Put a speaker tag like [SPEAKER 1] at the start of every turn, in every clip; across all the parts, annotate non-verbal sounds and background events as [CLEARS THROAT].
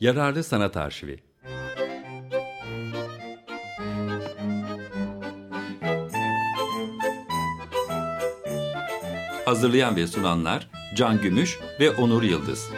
[SPEAKER 1] Yararlı Sanat Arşivi Hazırlayan ve sunanlar Can Gümüş ve Onur Yıldız.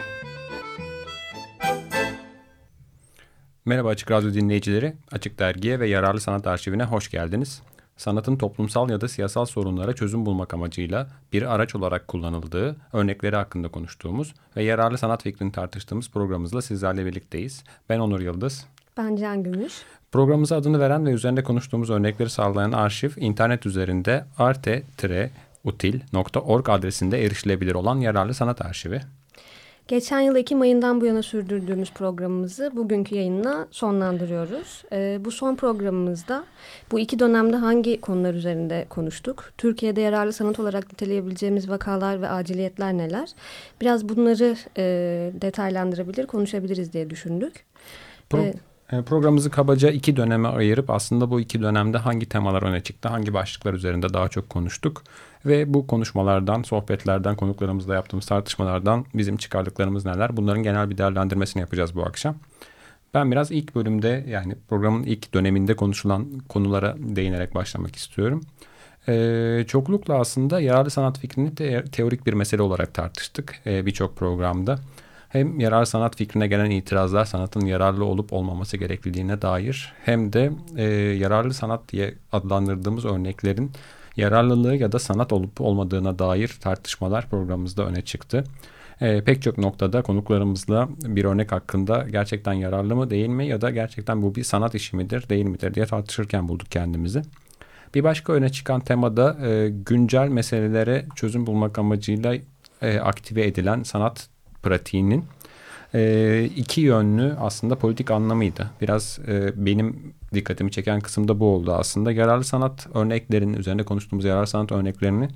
[SPEAKER 2] Merhaba Açık Radyo dinleyicileri. Açık Dergi'ye ve Yararlı Sanat Arşivine hoş geldiniz. Sanatın toplumsal ya da siyasal sorunlara çözüm bulmak amacıyla bir araç olarak kullanıldığı örnekleri hakkında konuştuğumuz ve yararlı sanat fikrini tartıştığımız programımızla sizlerle birlikteyiz. Ben Onur Yıldız.
[SPEAKER 3] Ben Can Gümüş.
[SPEAKER 2] Programımıza adını veren ve üzerinde konuştuğumuz örnekleri sağlayan arşiv internet üzerinde arte-util.org adresinde erişilebilir olan yararlı sanat arşivi.
[SPEAKER 3] Geçen yıl Ekim ayından bu yana sürdürdüğümüz programımızı bugünkü yayınla sonlandırıyoruz. Ee, bu son programımızda bu iki dönemde hangi konular üzerinde konuştuk? Türkiye'de yararlı sanat olarak niteleyebileceğimiz vakalar ve aciliyetler neler? Biraz bunları e, detaylandırabilir, konuşabiliriz diye düşündük.
[SPEAKER 2] Pro ee, e, Programımızı kabaca iki döneme ayırıp aslında bu iki dönemde hangi temalar öne çıktı, hangi başlıklar üzerinde daha çok konuştuk ve bu konuşmalardan, sohbetlerden, konuklarımızla yaptığımız tartışmalardan bizim çıkardıklarımız neler? Bunların genel bir değerlendirmesini yapacağız bu akşam. Ben biraz ilk bölümde yani programın ilk döneminde konuşulan konulara değinerek başlamak istiyorum. Ee, çoklukla aslında yararlı sanat fikrini te teorik bir mesele olarak tartıştık e, birçok programda hem yarar sanat fikrine gelen itirazlar sanatın yararlı olup olmaması gerekliliğine dair hem de e, yararlı sanat diye adlandırdığımız örneklerin yararlılığı ya da sanat olup olmadığına dair tartışmalar programımızda öne çıktı. E, pek çok noktada konuklarımızla bir örnek hakkında gerçekten yararlı mı değil mi ya da gerçekten bu bir sanat işi midir değil midir diye tartışırken bulduk kendimizi. Bir başka öne çıkan temada e, güncel meselelere çözüm bulmak amacıyla e, aktive edilen sanat pratiğinin e, iki yönlü aslında politik anlamıydı. Biraz e, benim dikkatimi çeken kısım da bu oldu aslında. Yararlı sanat örneklerinin üzerinde konuştuğumuz yararlı sanat örneklerini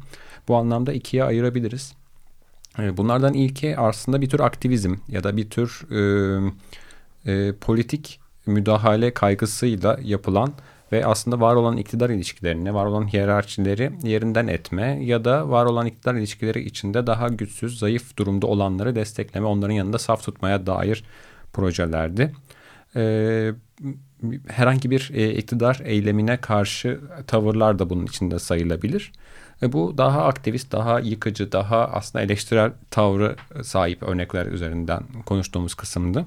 [SPEAKER 2] bu anlamda ikiye ayırabiliriz. E, bunlardan ilki aslında bir tür aktivizm ya da bir tür e, e, politik müdahale kaygısıyla yapılan ve aslında var olan iktidar ilişkilerini, var olan hiyerarşileri yerinden etme ya da var olan iktidar ilişkileri içinde daha güçsüz, zayıf durumda olanları destekleme, onların yanında saf tutmaya dair projelerdi. Ee, herhangi bir e, iktidar eylemine karşı tavırlar da bunun içinde sayılabilir. E, bu daha aktivist, daha yıkıcı, daha aslında eleştirel tavrı sahip örnekler üzerinden konuştuğumuz kısımdı.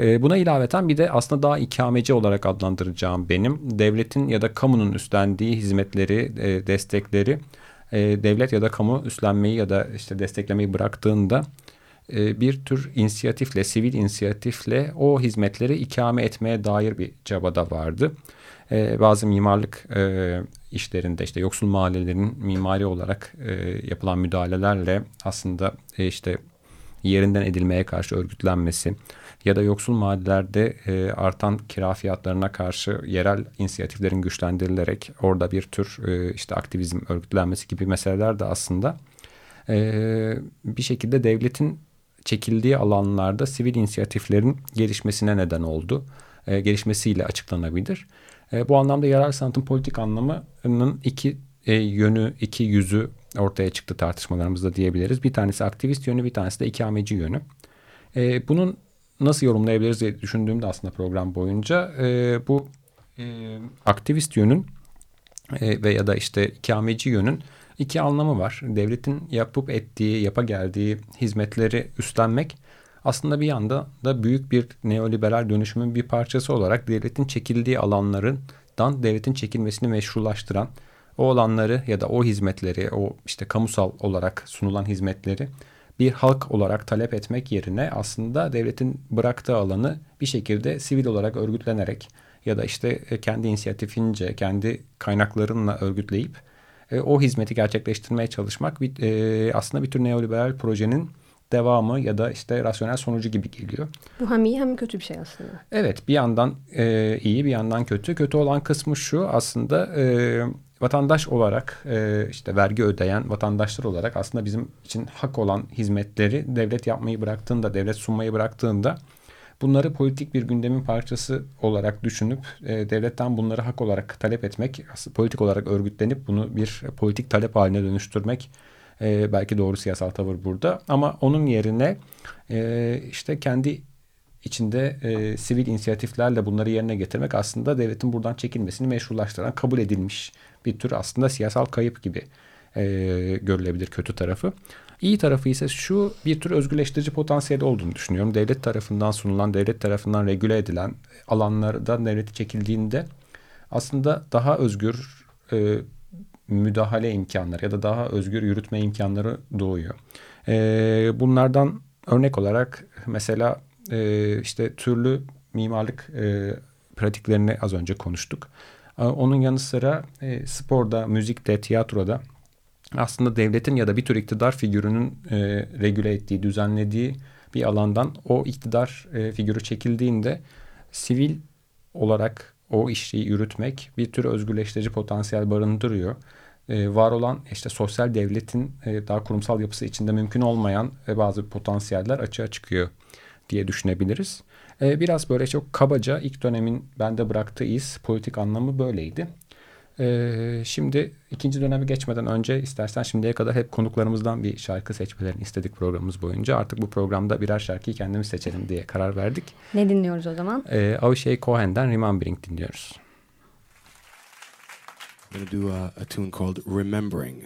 [SPEAKER 2] E, buna ilaveten bir de aslında daha ikameci olarak adlandıracağım benim devletin ya da kamunun üstlendiği hizmetleri, e, destekleri e, devlet ya da kamu üstlenmeyi ya da işte desteklemeyi bıraktığında e, bir tür inisiyatifle, sivil inisiyatifle o hizmetleri ikame etmeye dair bir çabada vardı. Bazı mimarlık işlerinde işte yoksul mahallelerin mimari olarak yapılan müdahalelerle aslında işte yerinden edilmeye karşı örgütlenmesi, ya da yoksul mahallelerde e, artan kira fiyatlarına karşı yerel inisiyatiflerin güçlendirilerek orada bir tür e, işte aktivizm örgütlenmesi gibi meseleler de aslında e, bir şekilde devletin çekildiği alanlarda sivil inisiyatiflerin gelişmesine neden oldu. E, gelişmesiyle açıklanabilir. E, bu anlamda yarar sanatın politik anlamının iki e, yönü, iki yüzü ortaya çıktı tartışmalarımızda diyebiliriz. Bir tanesi aktivist yönü, bir tanesi de ikameci yönü. E, bunun nasıl yorumlayabiliriz diye düşündüğümde aslında program boyunca e, bu e, aktivist yönün e, veya da işte ikameci yönün iki anlamı var. Devletin yapıp ettiği, yapa geldiği hizmetleri üstlenmek aslında bir yanda da büyük bir neoliberal dönüşümün bir parçası olarak devletin çekildiği alanlarından devletin çekilmesini meşrulaştıran o alanları ya da o hizmetleri, o işte kamusal olarak sunulan hizmetleri bir halk olarak talep etmek yerine aslında devletin bıraktığı alanı bir şekilde sivil olarak örgütlenerek ya da işte e, kendi inisiyatifince, kendi kaynaklarınla örgütleyip e, o hizmeti gerçekleştirmeye çalışmak bir, e, aslında bir tür neoliberal projenin devamı ya da işte rasyonel sonucu gibi geliyor.
[SPEAKER 3] Bu hem iyi hem kötü bir şey aslında.
[SPEAKER 2] Evet bir yandan e, iyi bir yandan kötü. Kötü olan kısmı şu aslında e, vatandaş olarak e, işte vergi ödeyen vatandaşlar olarak aslında bizim için hak olan hizmetleri devlet yapmayı bıraktığında, devlet sunmayı bıraktığında bunları politik bir gündemin parçası olarak düşünüp e, devletten bunları hak olarak talep etmek, politik olarak örgütlenip bunu bir politik talep haline dönüştürmek e, belki doğru siyasal tavır burada. Ama onun yerine e, işte kendi içinde e, sivil inisiyatiflerle bunları yerine getirmek aslında devletin buradan çekilmesini meşrulaştıran kabul edilmiş bir tür aslında siyasal kayıp gibi e, görülebilir kötü tarafı. İyi tarafı ise şu bir tür özgürleştirici potansiyeli olduğunu düşünüyorum. Devlet tarafından sunulan, devlet tarafından regüle edilen alanlardan devleti çekildiğinde aslında daha özgür e, müdahale imkanları ya da daha özgür yürütme imkanları doğuyor. E, bunlardan örnek olarak mesela e, işte türlü mimarlık e, pratiklerini az önce konuştuk. E, onun yanı sıra e, sporda, müzikte, tiyatroda aslında devletin ya da bir tür iktidar figürünün e, regüle ettiği, düzenlediği bir alandan o iktidar e, figürü çekildiğinde sivil olarak o işi yürütmek bir tür özgürleştirici potansiyel barındırıyor. E, var olan işte sosyal devletin e, daha kurumsal yapısı içinde mümkün olmayan e, bazı potansiyeller açığa çıkıyor diye düşünebiliriz. E, biraz böyle çok kabaca ilk dönemin bende bıraktığı iz politik anlamı böyleydi. Ee, şimdi ikinci dönemi geçmeden önce istersen şimdiye kadar hep konuklarımızdan bir şarkı seçmelerini istedik programımız boyunca. Artık bu programda birer şarkıyı kendimiz seçelim diye karar verdik.
[SPEAKER 3] Ne dinliyoruz o zaman?
[SPEAKER 2] Ee, Avishai Cohen'den Remembering dinliyoruz.
[SPEAKER 4] I'm going to do a, a tune called Remembering.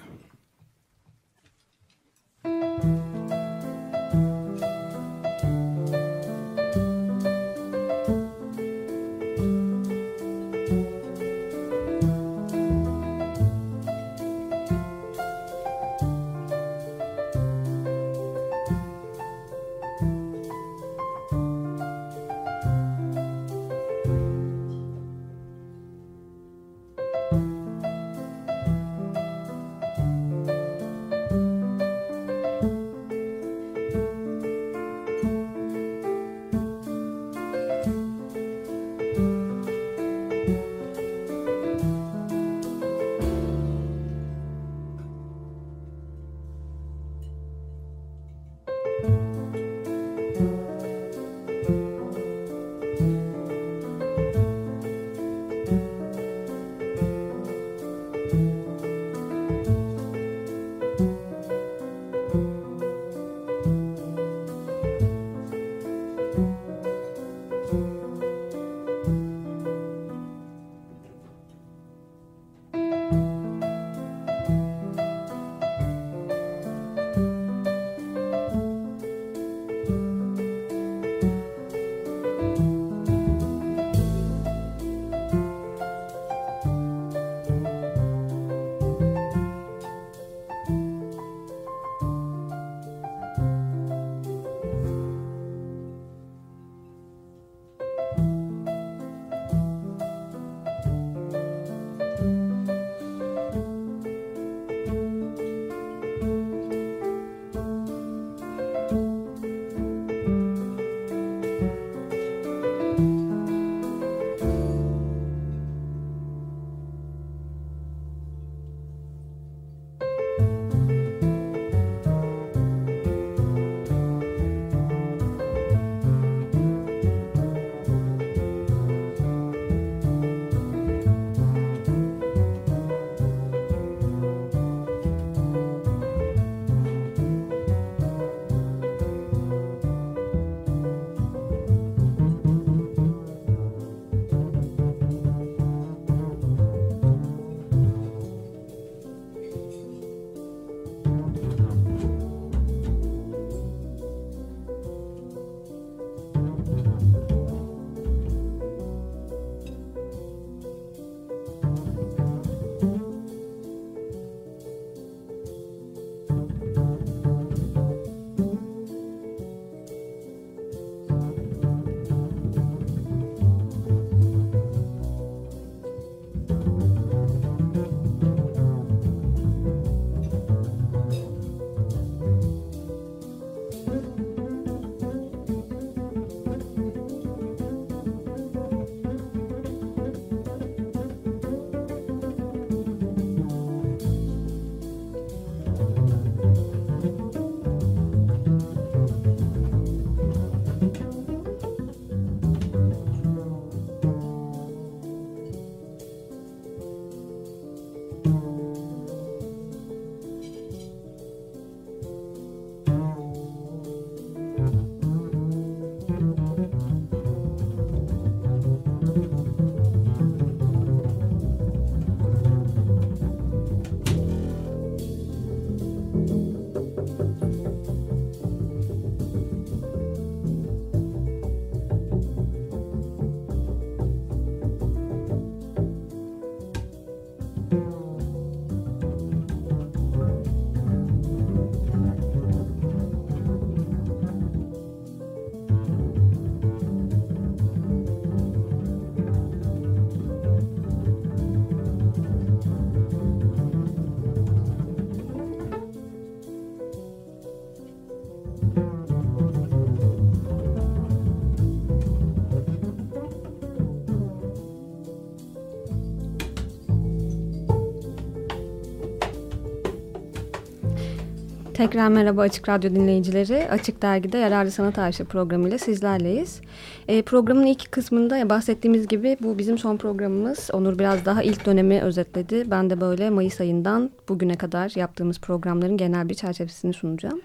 [SPEAKER 3] Tekrar merhaba Açık Radyo dinleyicileri. Açık Dergi'de Yararlı Sanat Arşivi programıyla sizlerleyiz. E, programın ilk kısmında bahsettiğimiz gibi bu bizim son programımız. Onur biraz daha ilk dönemi özetledi. Ben de böyle Mayıs ayından bugüne kadar yaptığımız programların genel bir çerçevesini sunacağım.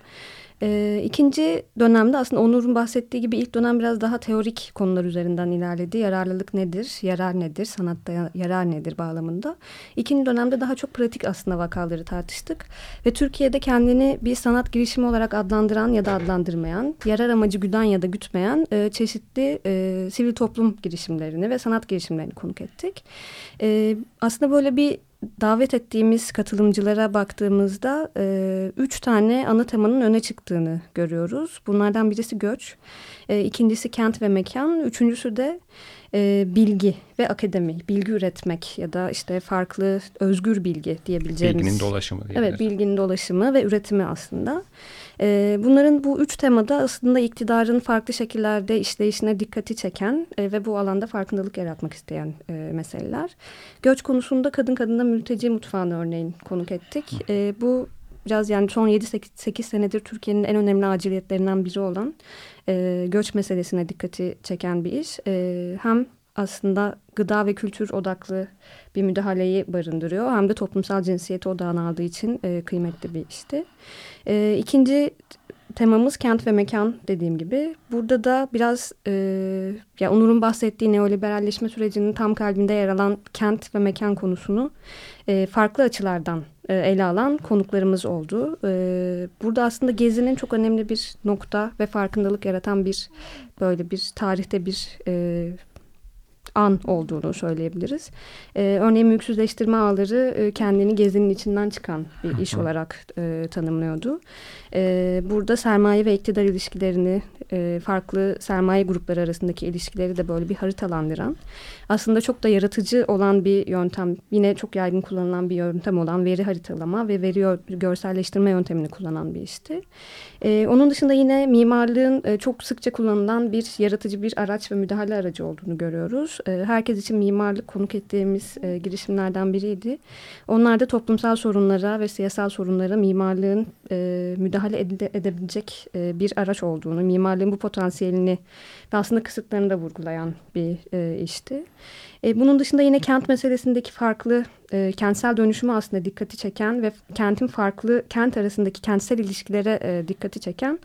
[SPEAKER 3] E, ikinci dönemde aslında Onur'un bahsettiği gibi ilk dönem biraz daha teorik konular üzerinden ilerledi. Yararlılık nedir, yarar nedir, sanatta yarar nedir bağlamında. İkinci dönemde daha çok pratik aslında vakaları tartıştık. Ve Türkiye'de kendini bir sanat girişimi olarak adlandıran ya da adlandırmayan, yarar amacı güden ya da gütmeyen e, çeşitli e, sivil toplum girişimlerini ve sanat girişimlerini konuk ettik. E, aslında böyle bir davet ettiğimiz katılımcılara baktığımızda e, üç tane ana temanın öne çıktığını görüyoruz. Bunlardan birisi göç, e, ikincisi kent ve mekan, üçüncüsü de e, bilgi ve akademi, bilgi üretmek ya da işte farklı özgür bilgi diyebileceğimiz.
[SPEAKER 2] Bilginin dolaşımı.
[SPEAKER 3] Evet, bilginin dolaşımı ve üretimi aslında. E, bunların bu üç temada aslında iktidarın farklı şekillerde işleyişine dikkati çeken e, ve bu alanda farkındalık yaratmak isteyen e, meseleler. Göç konusunda kadın kadına mülteci mutfağını örneğin konuk ettik. E, bu biraz yani son 7-8 senedir Türkiye'nin en önemli aciliyetlerinden biri olan e, göç meselesine dikkati çeken bir iş. E, hem aslında gıda ve kültür odaklı bir müdahaleyi barındırıyor. Hem de toplumsal cinsiyeti odağına aldığı için e, kıymetli bir işti. E, ikinci temamız kent ve mekan dediğim gibi. Burada da biraz e, ya Onur'un bahsettiği neoliberalleşme sürecinin tam kalbinde yer alan kent ve mekan konusunu e, farklı açılardan e, ele alan konuklarımız oldu. E, burada aslında Gezi'nin çok önemli bir nokta ve farkındalık yaratan bir böyle bir tarihte bir e, an olduğunu söyleyebiliriz. Ee, örneğin mülksüzleştirme ağları e, kendini gezinin içinden çıkan bir iş olarak e, tanımlıyordu. E, burada sermaye ve iktidar ilişkilerini, e, farklı sermaye grupları arasındaki ilişkileri de böyle bir haritalandıran, aslında çok da yaratıcı olan bir yöntem, yine çok yaygın kullanılan bir yöntem olan veri haritalama ve veri görselleştirme yöntemini kullanan bir işti. E, onun dışında yine mimarlığın e, çok sıkça kullanılan bir yaratıcı bir araç ve müdahale aracı olduğunu görüyoruz. E, herkes için mimarlık konuk ettiğimiz e, girişimlerden biriydi. Onlar da toplumsal sorunlara ve siyasal sorunlara mimarlığın e, müdahale ede edebilecek bir araç olduğunu, mimarlığın bu potansiyelini ve aslında kısıtlarını da vurgulayan bir işti. Bunun dışında yine kent meselesindeki farklı e, kentsel dönüşümü aslında dikkati çeken ve kentin farklı kent arasındaki kentsel ilişkilere e, dikkati çeken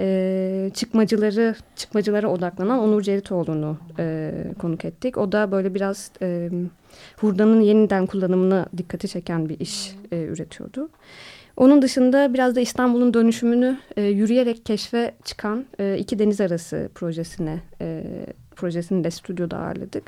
[SPEAKER 3] e, çıkmacıları çıkmacılara odaklanan Onur Ceritoğlu'nu e, konuk ettik. O da böyle biraz e, hurdanın yeniden kullanımına dikkati çeken bir iş e, üretiyordu. Onun dışında biraz da İstanbul'un dönüşümünü e, yürüyerek keşfe çıkan e, iki deniz arası projesine e, projesini de stüdyoda ağırladık.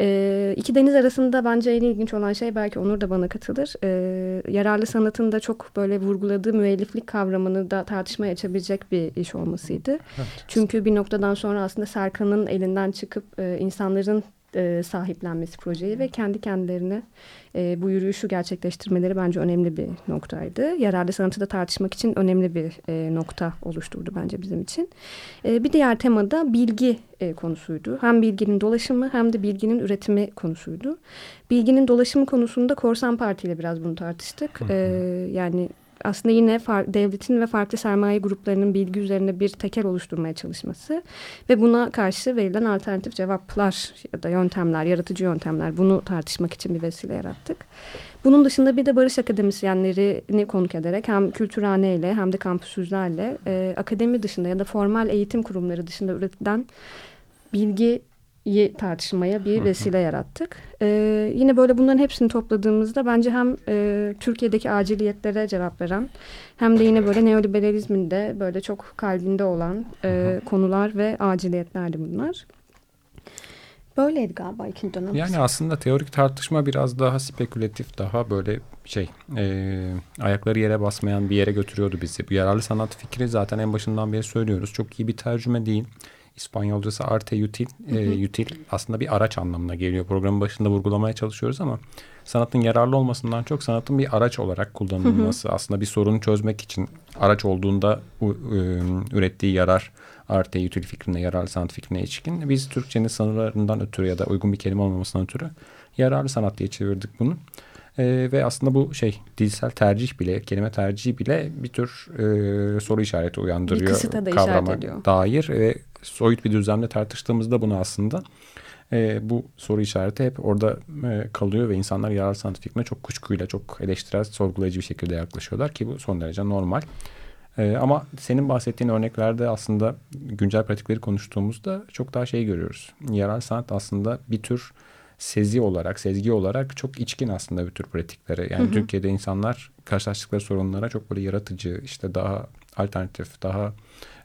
[SPEAKER 3] E, iki deniz arasında bence en ilginç olan şey belki Onur da bana katılır. E, yararlı sanatın da çok böyle vurguladığı müelliflik kavramını da tartışmaya açabilecek bir iş olmasıydı. Evet. Çünkü bir noktadan sonra aslında Serkan'ın elinden çıkıp e, insanların e, sahiplenmesi projeyi ve kendi kendilerine e, bu yürüyüşü gerçekleştirmeleri bence önemli bir noktaydı. Yararlı sanatı da tartışmak için önemli bir e, nokta oluşturdu bence bizim için. E, bir diğer tema da bilgi e, konusuydu. Hem bilginin dolaşımı hem de bilginin üretimi konusuydu. Bilginin dolaşımı konusunda Korsan Parti ile biraz bunu tartıştık. E, yani aslında yine devletin ve farklı sermaye gruplarının bilgi üzerine bir tekel oluşturmaya çalışması ve buna karşı verilen alternatif cevaplar ya da yöntemler, yaratıcı yöntemler bunu tartışmak için bir vesile yarattık. Bunun dışında bir de barış akademisyenlerini konuk ederek hem kültürhane ile hem de kampüsüzlerle e, akademi dışında ya da formal eğitim kurumları dışında üretilen bilgi tartışmaya bir vesile yarattık. Ee, yine böyle bunların hepsini topladığımızda bence hem e, Türkiye'deki aciliyetlere cevap veren hem de yine böyle neoliberalizmin de böyle çok kalbinde olan e, konular ve aciliyetlerdi bunlar. Böyleydi galiba ikinci dönem.
[SPEAKER 2] Yani aslında teorik tartışma biraz daha spekülatif, daha böyle şey e, ayakları yere basmayan bir yere götürüyordu bizi. Bu yararlı sanat fikri zaten en başından beri söylüyoruz. Çok iyi bir tercüme değil. İspanyolcası arte util. E, util aslında bir araç anlamına geliyor. Programın başında vurgulamaya çalışıyoruz ama sanatın yararlı olmasından çok sanatın bir araç olarak kullanılması. Hı hı. Aslında bir sorunu çözmek için araç olduğunda e, ürettiği yarar arte util fikrine, yararlı sanat fikrine ilişkin. Biz Türkçenin sınırlarından ötürü ya da uygun bir kelime olmamasından ötürü yararlı sanat diye çevirdik bunu. E, ve aslında bu şey dilsel tercih bile, kelime tercihi bile bir tür e, soru işareti uyandırıyor.
[SPEAKER 3] Bir kısıta da
[SPEAKER 2] kavrama
[SPEAKER 3] ediyor.
[SPEAKER 2] dair ve soyut bir düzlemde tartıştığımızda bunu aslında e, bu soru işareti hep orada e, kalıyor ve insanlar yararlı sanat fikrine çok kuşkuyla, çok eleştirel, sorgulayıcı bir şekilde yaklaşıyorlar ki bu son derece normal. E, ama senin bahsettiğin örneklerde aslında güncel pratikleri konuştuğumuzda çok daha şey görüyoruz. Yerel sanat aslında bir tür sezi olarak, sezgi olarak çok içkin aslında bir tür pratiklere. Yani hı hı. Türkiye'de insanlar karşılaştıkları sorunlara çok böyle yaratıcı, işte daha alternatif, daha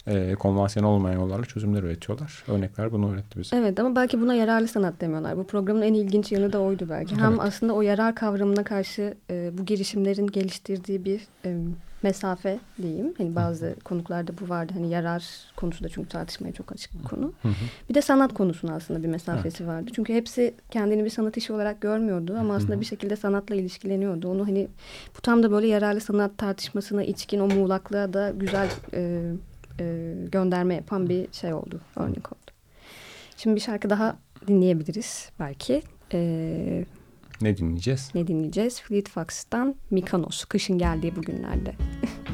[SPEAKER 2] e, konvansiyonel olmayan yollarla çözümler üretiyorlar. Örnekler bunu öğretti bize.
[SPEAKER 3] Evet ama belki buna yararlı sanat demiyorlar. Bu programın en ilginç yanı da oydu belki. Hem aslında o yarar kavramına karşı e, bu girişimlerin geliştirdiği bir e, mesafe diyeyim. Hani bazı hı. konuklarda bu vardı. Hani yarar konusu da çünkü tartışmaya çok açık bir konu. Hı. Bir de sanat konusuna aslında bir mesafesi evet. vardı. Çünkü hepsi kendini bir sanat işi olarak görmüyordu ama aslında hı. bir şekilde sanatla ilişkileniyordu. Onu hani bu tam da böyle yararlı sanat tartışmasına içkin o muğlaklığa da güzel e, e, gönderme yapan bir şey oldu, örnek oldu. Şimdi bir şarkı daha dinleyebiliriz belki.
[SPEAKER 2] E, ne dinleyeceğiz?
[SPEAKER 3] Ne dinleyeceğiz? Fleet Fox'tan Mikanos, kışın geldiği bugünlerde. [LAUGHS]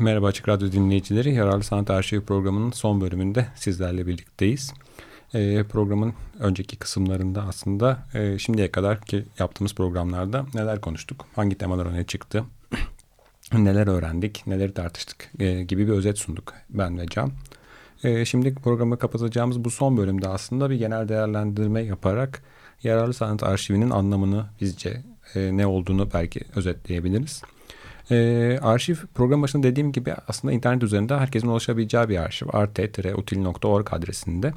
[SPEAKER 2] Merhaba Açık Radyo dinleyicileri. Yararlı Sanat Arşivi programının son bölümünde sizlerle birlikteyiz. E, programın önceki kısımlarında aslında e, şimdiye kadar ki yaptığımız programlarda neler konuştuk, hangi temalar öne çıktı, [CLEARS THROAT] neler öğrendik, neleri tartıştık e, gibi bir özet sunduk ben ve Can. E, şimdi programı kapatacağımız bu son bölümde aslında bir genel değerlendirme yaparak yararlı sanat arşivinin anlamını bizce e, ne olduğunu belki özetleyebiliriz. E, arşiv program başında dediğim gibi aslında internet üzerinde herkesin ulaşabileceği bir arşiv. art-util.org adresinde.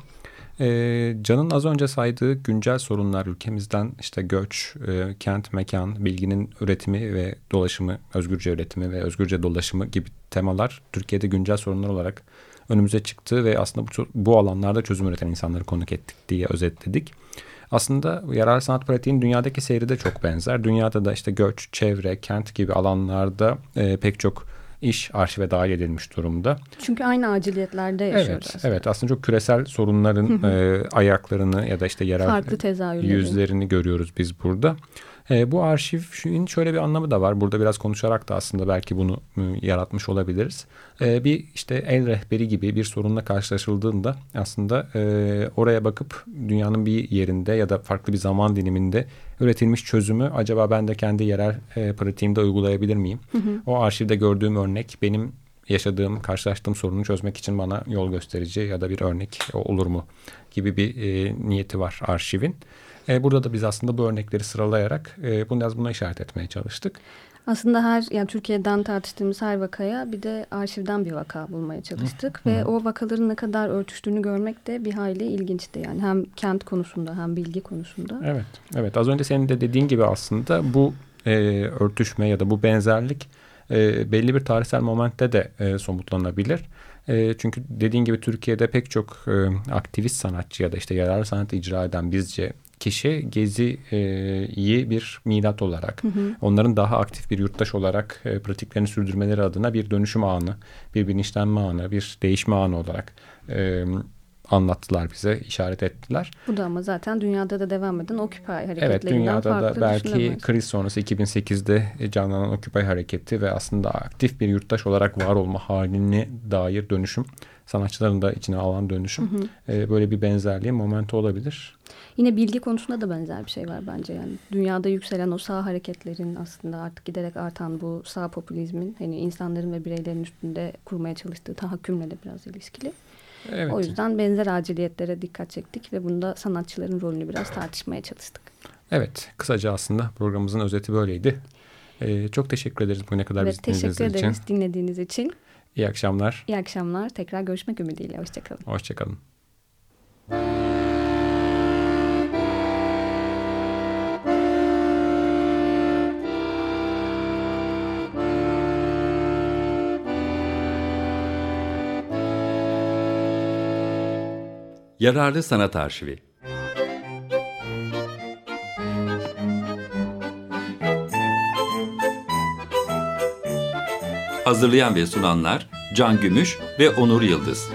[SPEAKER 2] E, Can'ın az önce saydığı güncel sorunlar ülkemizden işte göç, e, kent, mekan, bilginin üretimi ve dolaşımı, özgürce üretimi ve özgürce dolaşımı gibi temalar Türkiye'de güncel sorunlar olarak önümüze çıktı ve aslında bu, bu alanlarda çözüm üreten insanları konuk ettik diye özetledik. Aslında yarar sanat pratiğinin dünyadaki seyri de çok benzer. Dünyada da işte göç, çevre, kent gibi alanlarda e, pek çok iş arşive dahil edilmiş durumda.
[SPEAKER 3] Çünkü aynı aciliyetlerde yaşıyoruz.
[SPEAKER 2] Evet, aslında. evet aslında çok küresel sorunların e, ayaklarını ya da işte yerel yüzlerini görüyoruz biz burada. E, bu arşivin şöyle bir anlamı da var. Burada biraz konuşarak da aslında belki bunu e, yaratmış olabiliriz. E, bir işte el rehberi gibi bir sorunla karşılaşıldığında aslında e, oraya bakıp dünyanın bir yerinde ya da farklı bir zaman diliminde üretilmiş çözümü acaba ben de kendi yerel e, pratiğimde uygulayabilir miyim? Hı hı. O arşivde gördüğüm örnek benim yaşadığım, karşılaştığım sorunu çözmek için bana yol gösterici ya da bir örnek olur mu gibi bir e, niyeti var arşivin. E, burada da biz aslında bu örnekleri sıralayarak e, bunu biraz buna işaret etmeye çalıştık.
[SPEAKER 3] Aslında her yani Türkiye'den tartıştığımız her vakaya bir de arşivden bir vaka bulmaya çalıştık Hı. ve o vakaların ne kadar örtüştüğünü görmek de bir hayli ilginçti yani hem kent konusunda hem bilgi konusunda.
[SPEAKER 2] Evet, evet az önce senin de dediğin gibi aslında bu e, örtüşme ya da bu benzerlik e, belli bir tarihsel momentte de e, somutlanabilir. E, çünkü dediğin gibi Türkiye'de pek çok e, aktivist sanatçı ya da işte yararlı sanat icra eden bizce kişi Gezi'yi bir milat olarak, hı hı. onların daha aktif bir yurttaş olarak e, pratiklerini sürdürmeleri adına bir dönüşüm anı, bir bilinçlenme anı, bir değişme anı olarak e, anlattılar bize, işaret ettiler.
[SPEAKER 3] Bu da ama zaten dünyada da devam eden Occupy hareketlerinden
[SPEAKER 2] Evet, dünyada da belki kriz sonrası 2008'de canlanan Occupy hareketi ve aslında aktif bir yurttaş olarak var olma haline dair dönüşüm, sanatçıların da içine alan dönüşüm hı hı. E, böyle bir benzerliği momenti olabilir.
[SPEAKER 3] Yine bilgi konusunda da benzer bir şey var bence yani. Dünyada yükselen o sağ hareketlerin aslında artık giderek artan bu sağ popülizmin hani insanların ve bireylerin üstünde kurmaya çalıştığı tahakkümle de biraz ilişkili. Evet. O yüzden benzer aciliyetlere dikkat çektik ve bunda sanatçıların rolünü biraz tartışmaya çalıştık.
[SPEAKER 2] Evet, kısaca aslında programımızın özeti böyleydi. Ee, çok teşekkür ederiz bugüne kadar evet, bizi dinlediğiniz için. Teşekkür ederiz
[SPEAKER 3] dinlediğiniz için.
[SPEAKER 2] İyi akşamlar.
[SPEAKER 3] İyi akşamlar. Tekrar görüşmek ümidiyle. Hoşçakalın.
[SPEAKER 2] Hoşçakalın.
[SPEAKER 1] Yararlı Sanat Arşivi Hazırlayan ve sunanlar Can Gümüş ve Onur Yıldız